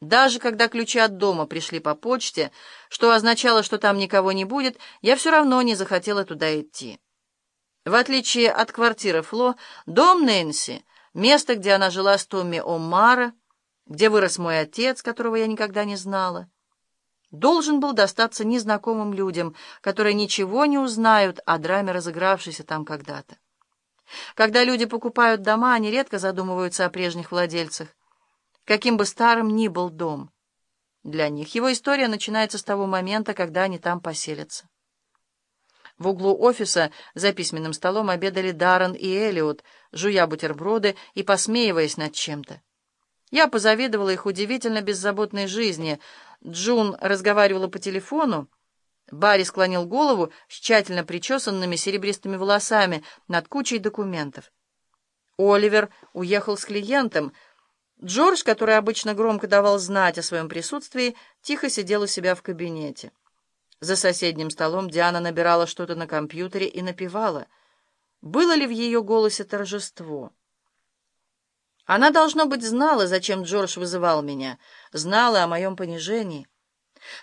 Даже когда ключи от дома пришли по почте, что означало, что там никого не будет, я все равно не захотела туда идти. В отличие от квартиры Фло, дом Нэнси, место, где она жила с Томми О'Мара, где вырос мой отец, которого я никогда не знала, должен был достаться незнакомым людям, которые ничего не узнают о драме, разыгравшейся там когда-то. Когда люди покупают дома, они редко задумываются о прежних владельцах каким бы старым ни был дом. Для них его история начинается с того момента, когда они там поселятся. В углу офиса за письменным столом обедали Даррен и Элиот, жуя бутерброды и посмеиваясь над чем-то. Я позавидовала их удивительно беззаботной жизни. Джун разговаривала по телефону. Барри склонил голову с тщательно причесанными серебристыми волосами над кучей документов. Оливер уехал с клиентом — Джордж, который обычно громко давал знать о своем присутствии, тихо сидел у себя в кабинете. За соседним столом Диана набирала что-то на компьютере и напевала. Было ли в ее голосе торжество? Она, должно быть, знала, зачем Джордж вызывал меня, знала о моем понижении.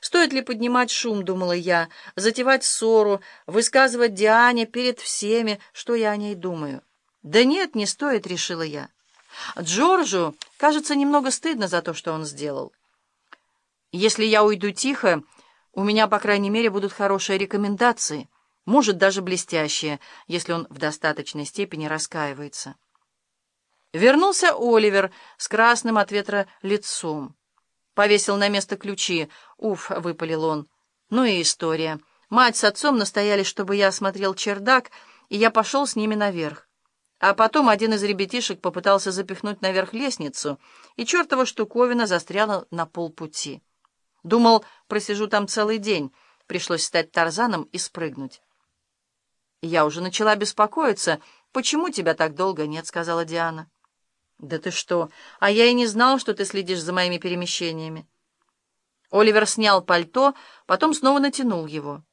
Стоит ли поднимать шум, думала я, затевать ссору, высказывать Диане перед всеми, что я о ней думаю? Да нет, не стоит, решила я. Джорджу, кажется, немного стыдно за то, что он сделал. Если я уйду тихо, у меня, по крайней мере, будут хорошие рекомендации, может, даже блестящие, если он в достаточной степени раскаивается. Вернулся Оливер с красным от ветра лицом. Повесил на место ключи. Уф, выпалил он. Ну и история. Мать с отцом настояли, чтобы я осмотрел чердак, и я пошел с ними наверх. А потом один из ребятишек попытался запихнуть наверх лестницу, и чертова штуковина застряла на полпути. Думал, просижу там целый день. Пришлось стать Тарзаном и спрыгнуть. «Я уже начала беспокоиться. Почему тебя так долго нет?» — сказала Диана. «Да ты что? А я и не знал, что ты следишь за моими перемещениями». Оливер снял пальто, потом снова натянул его.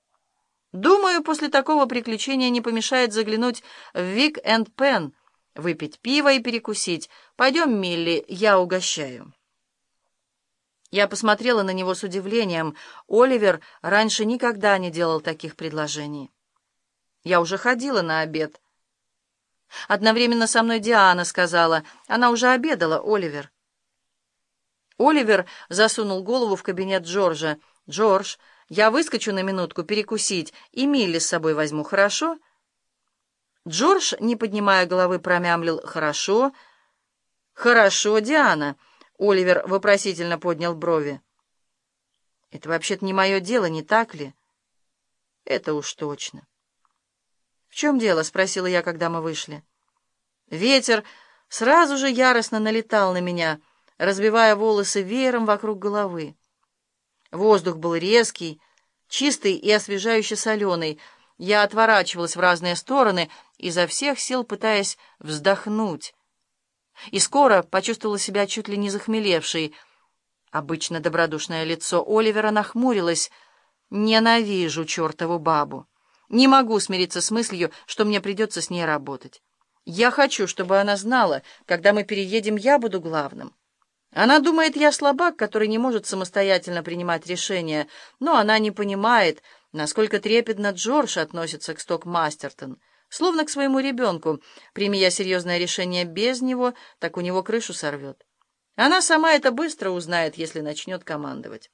Думаю, после такого приключения не помешает заглянуть в Вик энд Пен, выпить пиво и перекусить. Пойдем, Милли, я угощаю. Я посмотрела на него с удивлением. Оливер раньше никогда не делал таких предложений. Я уже ходила на обед. Одновременно со мной Диана сказала. Она уже обедала, Оливер. Оливер засунул голову в кабинет Джорджа. «Джордж, я выскочу на минутку перекусить, и Милли с собой возьму, хорошо?» Джордж, не поднимая головы, промямлил «Хорошо». «Хорошо, Диана», — Оливер вопросительно поднял брови. «Это вообще-то не мое дело, не так ли?» «Это уж точно». «В чем дело?» — спросила я, когда мы вышли. Ветер сразу же яростно налетал на меня, разбивая волосы веером вокруг головы. Воздух был резкий, чистый и освежающе соленый. Я отворачивалась в разные стороны, изо всех сил пытаясь вздохнуть. И скоро почувствовала себя чуть ли не захмелевшей. Обычно добродушное лицо Оливера нахмурилось. «Ненавижу чертову бабу. Не могу смириться с мыслью, что мне придется с ней работать. Я хочу, чтобы она знала, когда мы переедем, я буду главным». Она думает, я слабак, который не может самостоятельно принимать решения, но она не понимает, насколько трепетно Джордж относится к Сток-Мастертон, словно к своему ребенку. Прими я серьезное решение без него, так у него крышу сорвет. Она сама это быстро узнает, если начнет командовать.